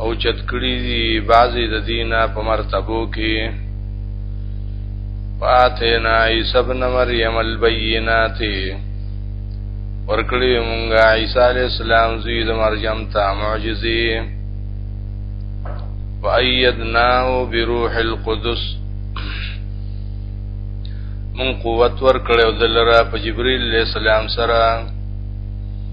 او چت کړی دی بعضی د دینه په مرتبو کې فاتنا عیسی ابن مریم البینات ورکړی مونږه عیسی علی السلام زوی د مریم ته معجزې وایدناه بروح القدس مون قوت ورکړو دلرا په جبرئیل علی السلام سره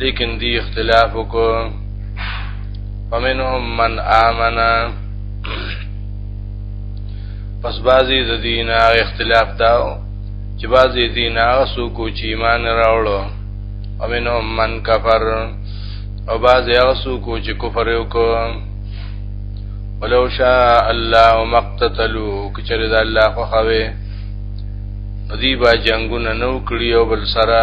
لیکن دی اختلاف کو فمنهم من آمنا پس بازی د دین هغه اختلاف داو چې بازی دین هغه څوک چې ایمان راوړو او منهم من کفر او بازی هغه څوک چې کفر وکړ ولو شاء الله مقتتلوا کچره د الله خو خوي ندی با جنگونه نو کړی او بل سره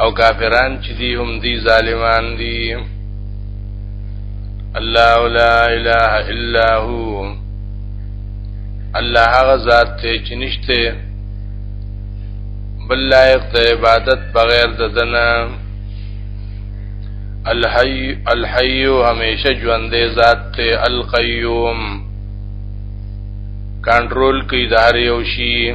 او کافران چې دي هم دي ظالمان دي الله لا اله الا هو الله هغه ذات ته چې نشته بل لایق د عبادت بغیر د دنا الحي الحي همیشه ژوند دی ذات ته القيوم کنټرول کوي د هر یو شي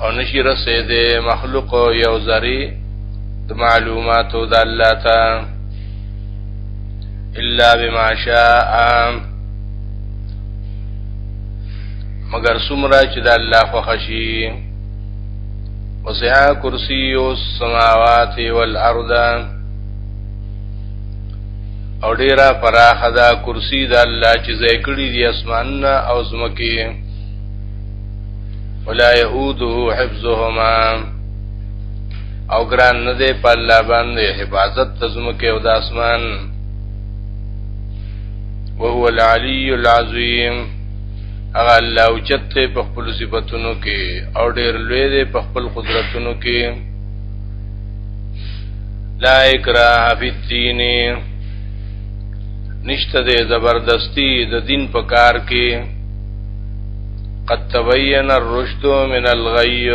او نشي رسیدې مخلوق یو ذری د معلوماتو د الله ته الا بما شاء مگر سمرا چې د الله خو خشي وسع کرسی السماوات والارض او ډیره پراخه ده کرسی د الله چې ځای کړی دی اسمانونه او زمکی ولا یعوده حفظهما او ګران نه دی په الله باندې حفاظت د زمکی او د اسمان وهو العلی العظیم هغه الله اوچت په خپل صفاتونو کې او ډیر لوی دی په خپل قدرتونو کې لا اکراه فی الدین نشته د زبردستی د دین په کار کې قد تبین الرشد من الغی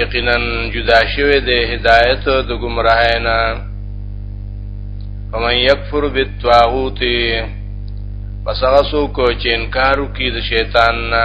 یقینا جدا شوه د هدایت د گمراهی نه فمن یکفر بالطاغوت پس هغه څوک چې انکار کوي د شیطان نه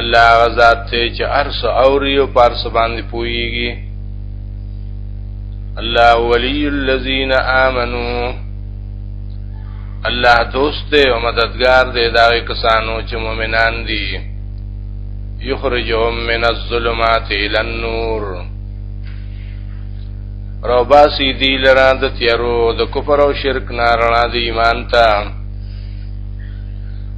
الله غزاد ته چې ارس اوري او پارس باندې پويږي الله ولي الذين امنوا الله دوست او مددگار دی دا کسانو چې مؤمنان دي یخرجهم من الظلمات الى النور روباسی دی لرا د تیارو د کفر او شرک نه رڼا د ایمان ته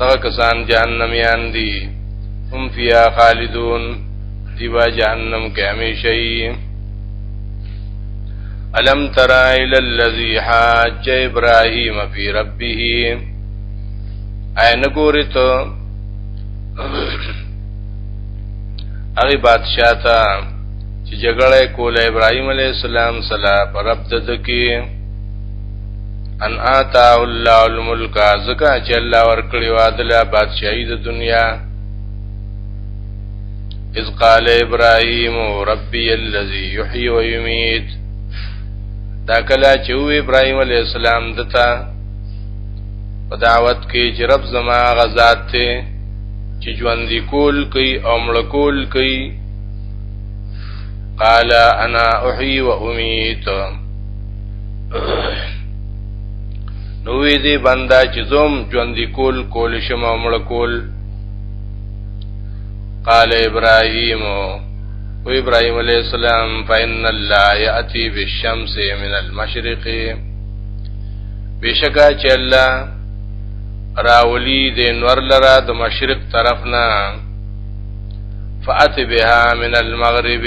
دغه کسان جهنميان دي هم فيها خالدون دیوا جهنم کې همیشه الم تر الى الذي حاج ابراهيم في ربه عین ګوري ته هغه بادشاہ ته چې جګړه کوله ابراهيم عليه السلام سره پر رب د دکی ان آتا الله الملک زکا چې الله ورکړي وادله بادشاہي د دنیا اذ قال ابراهيم ربي الذي يحيي ويميت دا کله چې و ابراهيم عليه السلام دتا په دعوت کې چې رب زما غزاد ته چې ژوند کول کوي او مړ کول کوي قال انا احيي واميت نو وی دی بندا چې زوم ژوند کول کول شم مړ کول قال ابراهيم و ابراهيم عليه السلام فإن الله يأتي بالشمس من المشرق بشکا چې الله راولی د نور لرا د مشرق طرفنا فأت بها من المغرب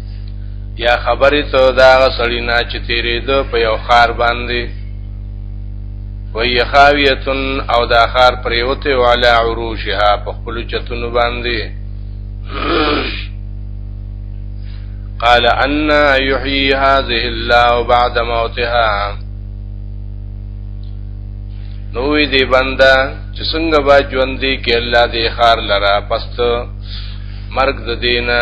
یا خبرې ته دا غسړی نه چې تیرې ده په یو خار باندې وی خاویتن او دا خار پریوته وعلى عروشها په خپل چتونو باندې قال ان يحيي هذه الله بعد موتها نوې دی بندا چې څنګه با ژوند دی کې الله دې خار لرا پست مرګ د دینه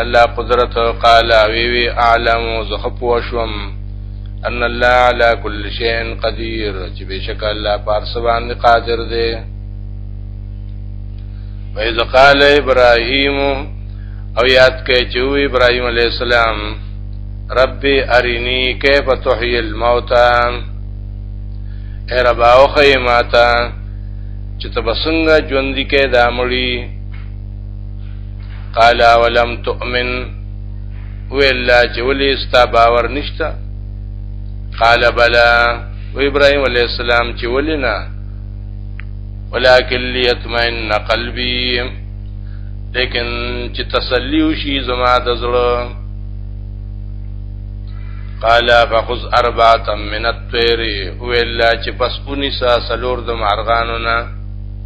الله قدرت قال وی وی اعلم زخپو شوم ان الله على كل شيء قدير چې بشک الله پارس باندې قادر دی وإذ قال إبراهيم او یاد کړئ چې ابراهيم عليه السلام ربي ارني كيف تحيي الموتى اے رب او خیماتا چې تبسنګ ژوند کې دامړي قال ولم تؤمن ویلا چې ولې ستا باور نشته قال بلا و ابراهيم عليه السلام چې ولې نه ولكن ليطمئن قلبي لیکن چې تسلی وشي زما د زړه قال فخذ اربعه من الطير ویلا چې پس اونیسا سلور د مارغانو نه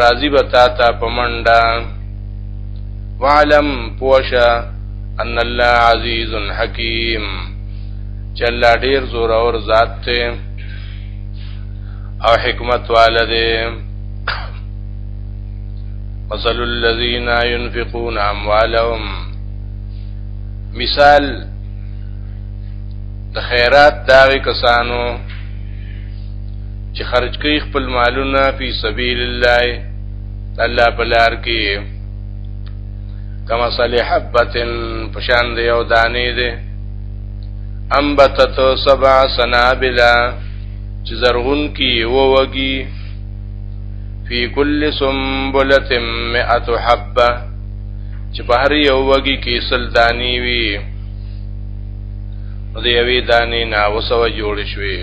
راضی به تا ته پمنډا وعلم پوشا ان الله عزیز حکیم چې الله ډیر زور اور ذات ته او حکمت والده مثل الذين ينفقون اموالهم مثال د خیرات داوی کسانو چې خرج کوي خپل مالونه په سبیل الله الله په لار کې کما صالح حبتن پشان دی او دانې دی انبتت سبع سنابلا چې زرغون کی ووږي فی کل سنبلت مئت حبه چې په هر یو وږي کې سلطانی وي د یوې دانې نه وسوه جوړ شوي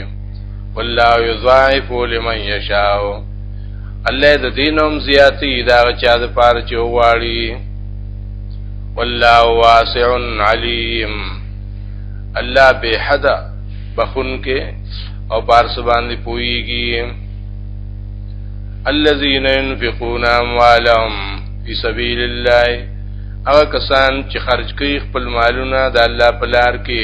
والله یضاعف لمن یشاء الله د دینوم زیاتی دا چا د پار چوغاړي والله واسع علیم الله به حد بخون کې او بار سبان دی پویږي الذين ينفقون اموالهم في سبيل الله هغه کسان چې خرج کوي خپل مالونه د الله په لار کې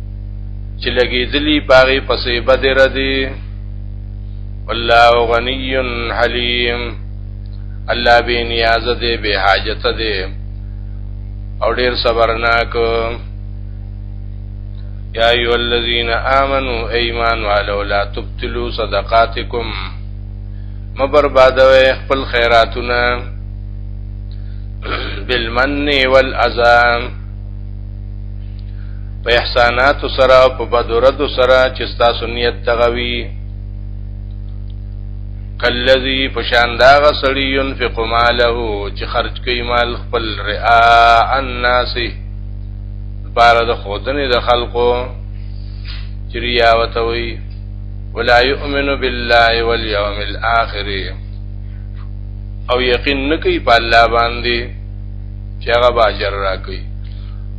چې لګېدلی پاغي پسې بدر دی والله غنی حلیم الله به نیاز دی به حاجت دی او ډیر صبرناک یا ایو الذین آمنو ایمان والو لا تبتلوا صدقاتکم مبربادوي خپل خیراتونه بالمن والعزام په احسانات سره او په بدرد سره چې تاسو نیت تغوي کلذي پشانداغ سړی ينفق ماله چې خرج کوي مال خپل رعاء الناس لپاره د خودنې د خلقو چې ریا وتوي ولا يؤمن بالله واليوم الاخر او یقین نکي په الله باندې چې هغه به اجر راکړي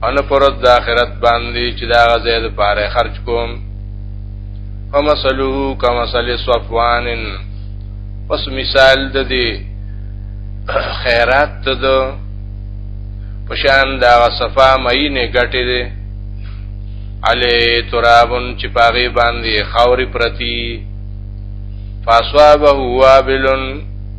ان پرد د آخرت باندې چې دا غزه د پاره خرج کوم فمثله کمثل صفوان پس مثال د دې خیرات ته د پشان دا صفا مې نه غټې دي علی ترابن چې پاغي باندې خاوري پرتی فاسوابه وابلن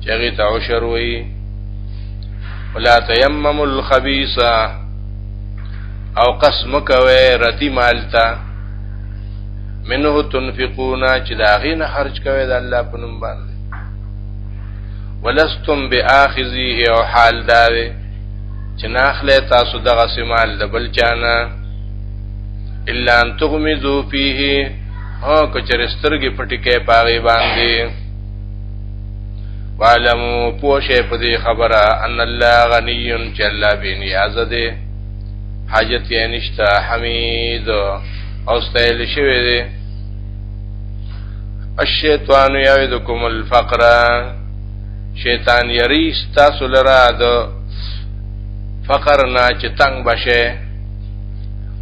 چې هغه ته عشر وایي ولا تیمم الخبيث او قسم کوي ردی مالتا منه تنفقون چې دا غین خرج کوي د الله په نوم باندې ولستم باخذه او حال دا وي چې ناخله تاسو دغه سمال د بل چانه الا ان تغمزو فيه او کچرسترګې پټکې پاغي باندې وعلمو پوشه په دې خبره ان الله غنی چې الله به نیاز دی حاجت یې نشته حمید او ستایل شوی دی الشیطان یعدکم الفقر شیطان یری تاسو لرا د فقر نه چې تنگ بشه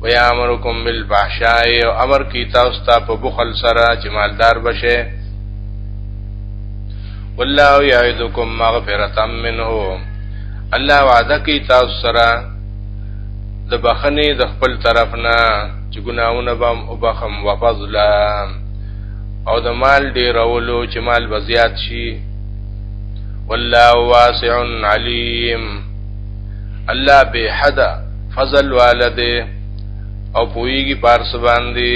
ویامرکم بالفحشاء او امر کی تاسو ته په بخل سره چې مالدار بشه والله یعذکم مغفرتا منه الله وعده کوي تاسو سره د بخنه د خپل طرف نه چې ګناونه به او بخم وفضل او د مال ډیرولو چې مال بزیات شي والله واسع علیم الله به حد فضل والده او پویږي پارس باندې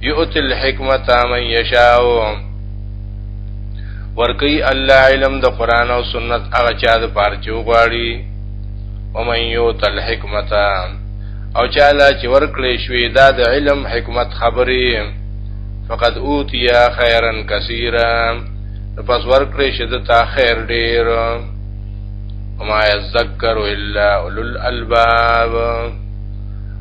یؤتی الحکمت من یشاء ورکی الله علم د قران او سنت هغه چا د پارچو غواړي ومن یوت الحکمت او چاله چې ورکړې شوې دا د علم حکمت خبرې فقد اوتیا خیرا کثیرا پس ورکړې شه د تا خیر ډیر وما یذکر الا اولل الباب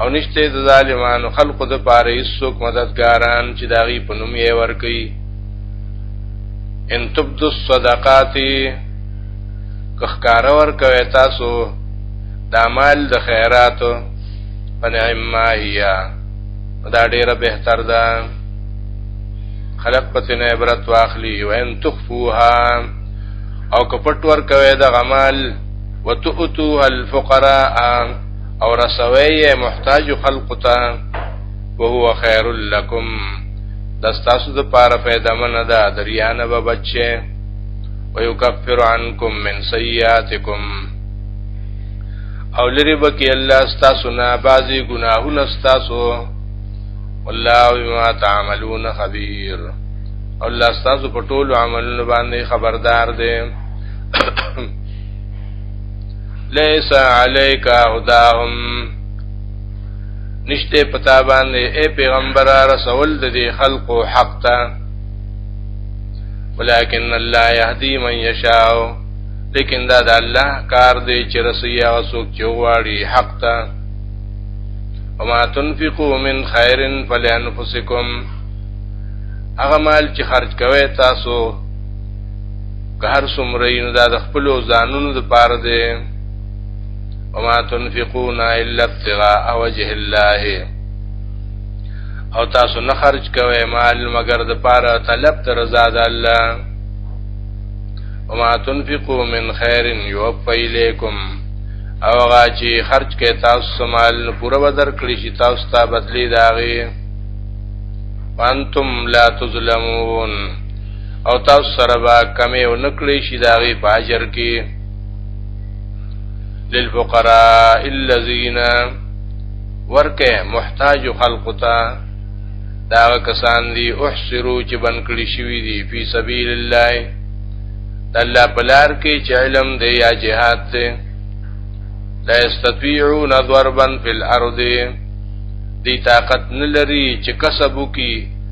او نشته د ظالمانو خلقو د پاره هیڅوک مددګاران چې داغي په نوم یې ورکي ان تبدو الصدقات کخکار ور کوي تاسو دا مال د خیراتو فنعم ما هي دا ډیره بهتر ده خلق پتنه عبرت واخلي وان تخفوها او کپټ ور کوي د غمال وتؤتو الفقراء او رسوي محتاج خلق ته وهو خير لكم دستاسو د پاره پیدا من ده دریانه به بچي ويكفر عنكم من سيئاتكم او لري بکی الله استاسو نه بعضی گناهونه استاسو والله بما تعملون خبير الله استاسو په ټول عملونو باندې خبردار دی ليس عليك هداهم نشته پتا باندې اے پیغمبر رسول د دې خلق او حق ته ولكن الله يهدي من يشاء لیکن دا د الله کار دی چې رسي هغه څوک چې غواړي حق ته وما تنفقوا من خير فلانفسكم هغه مال چې خرج کوي تاسو که هر څومره یې نو دا د خپل ځانونو د پاره دی وما تنفقون الا ابتغاء وجه الله او تاسو نه خرج کوئ مال مگر د پاره طلب تر رضا د الله وما تنفقوا من خير يوفى اليكم او هغه چې خرج کړي تاسو مال پوره بدر کړی شي تاسو ته بدلی داغي وانتم لا تظلمون او تاسو سره به کمی او نکړی شي د هغې په اجر کې للفقراء الذين ورکه محتاج خلق ته دا کسان دي احسرو چې بن کړی شوی دي په سبیل الله د الله بلار کې چې علم دی یا جهاد دی لا استطيعون ضربا في الارض دی طاقت نلري چې کسب وکي